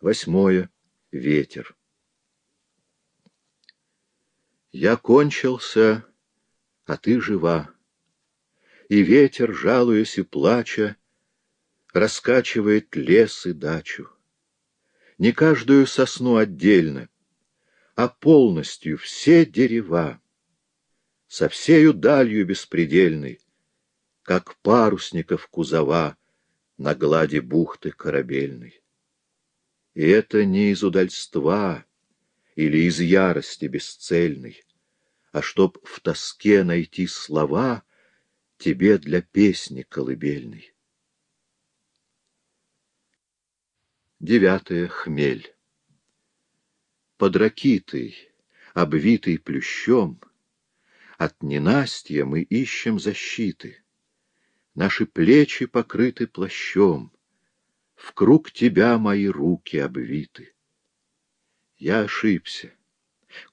Восьмое. Ветер. Я кончился, а ты жива. И ветер, жалуясь и плача, Раскачивает лес и дачу. Не каждую сосну отдельно, А полностью все дерева. Со всею далью беспредельной, Как парусников кузова На глади бухты корабельной. И это не из удальства или из ярости бесцельной, а чтоб в тоске найти слова тебе для песни колыбельной. Девятое. Хмель. Под ракитой, обвитой плющом, От ненастья мы ищем защиты. Наши плечи покрыты плащом, В круг тебя мои руки обвиты. Я ошибся.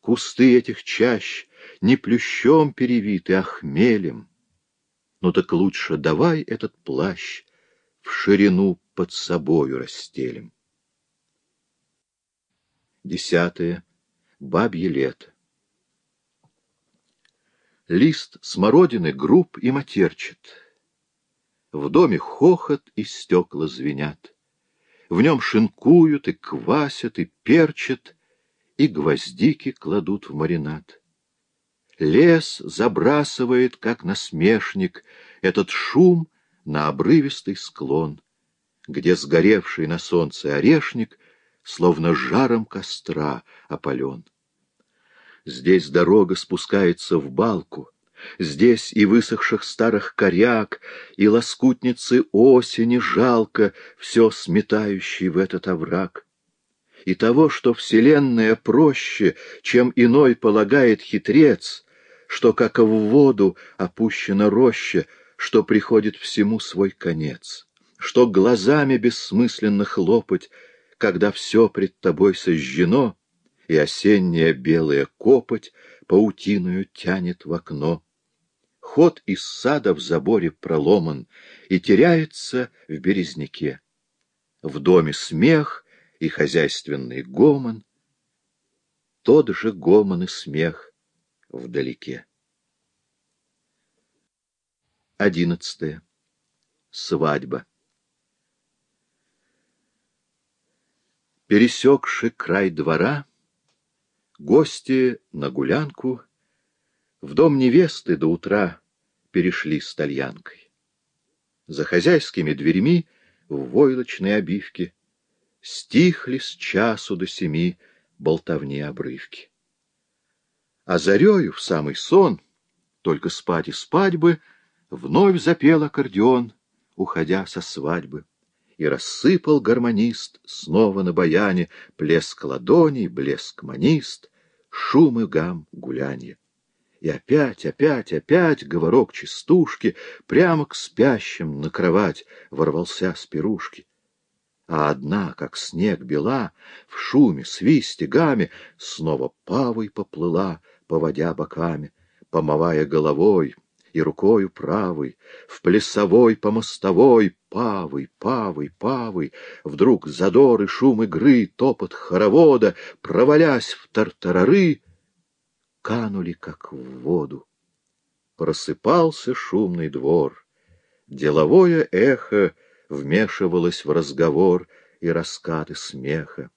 Кусты этих чащ не плющом перевиты, а хмелем. Ну так лучше давай этот плащ в ширину под собою расстелим. Десятое. Бабье лето. Лист смородины груб и матерчит. В доме хохот и стекла звенят. В нем шинкуют и квасят и перчат, и гвоздики кладут в маринад. Лес забрасывает, как насмешник, этот шум на обрывистый склон, где сгоревший на солнце орешник словно жаром костра опален. Здесь дорога спускается в балку, Здесь и высохших старых коряк, и лоскутницы осени жалко, Все сметающий в этот овраг. И того, что вселенная проще, чем иной полагает хитрец, что, как в воду опущена роща, что приходит всему свой конец, что глазами бессмысленно хлопать, когда все пред тобой сожжено, и осенняя белая копоть паутиною тянет в окно. Ход из сада в заборе проломан и теряется в березняке. В доме смех, и хозяйственный гомон, тот же гомон и смех вдалеке. Одиннадцатое. Свадьба. Пересекши край двора, гости на гулянку в дом невесты до утра перешли с тальянкой. За хозяйскими дверьми в войлочной обивке стихли с часу до семи болтовни обрывки. А зарею в самый сон, только спать и спать бы, вновь запел аккордеон, уходя со свадьбы. И рассыпал гармонист снова на баяне плеск ладоней, блеск манист, шум и гам гулянье. И опять, опять, опять говорок частушки прямо к спящим на кровать ворвался с пирушки а одна, как снег бела, в шуме, свисте, гаме, снова павой поплыла, поводя боками, помывая головой и рукою правой, в плясовой по мостовой, павой, павой, павой, вдруг задор и шум игры, топот хоровода, провалясь в тартарары, канули, как в воду. Просыпался шумный двор, деловое эхо вмешивалась в разговор и раскаты смеха.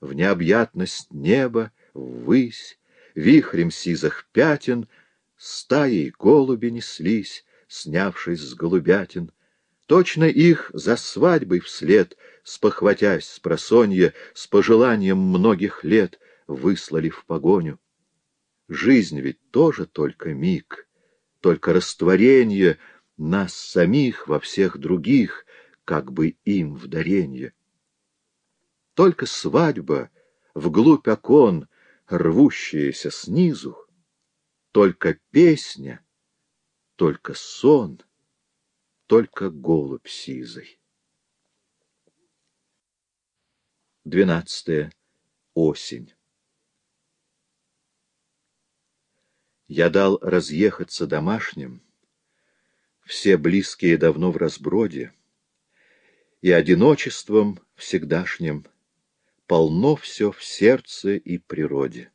В необъятность неба, ввысь, вихрем сизых пятен, стаей голуби неслись, снявшись с голубятин. Точно их за свадьбой вслед, спохватясь с просонья, с пожеланием многих лет, выслали в погоню. Жизнь ведь тоже только миг, только растворение нас самих во всех других, как бы им в даренье. Только свадьба вглубь окон, рвущаяся снизу, только песня, только сон, только голубь сизый. Двенадцатое. Осень. Я дал разъехаться домашним, все близкие давно в разброде, и одиночеством всегдашним полно все в сердце и природе.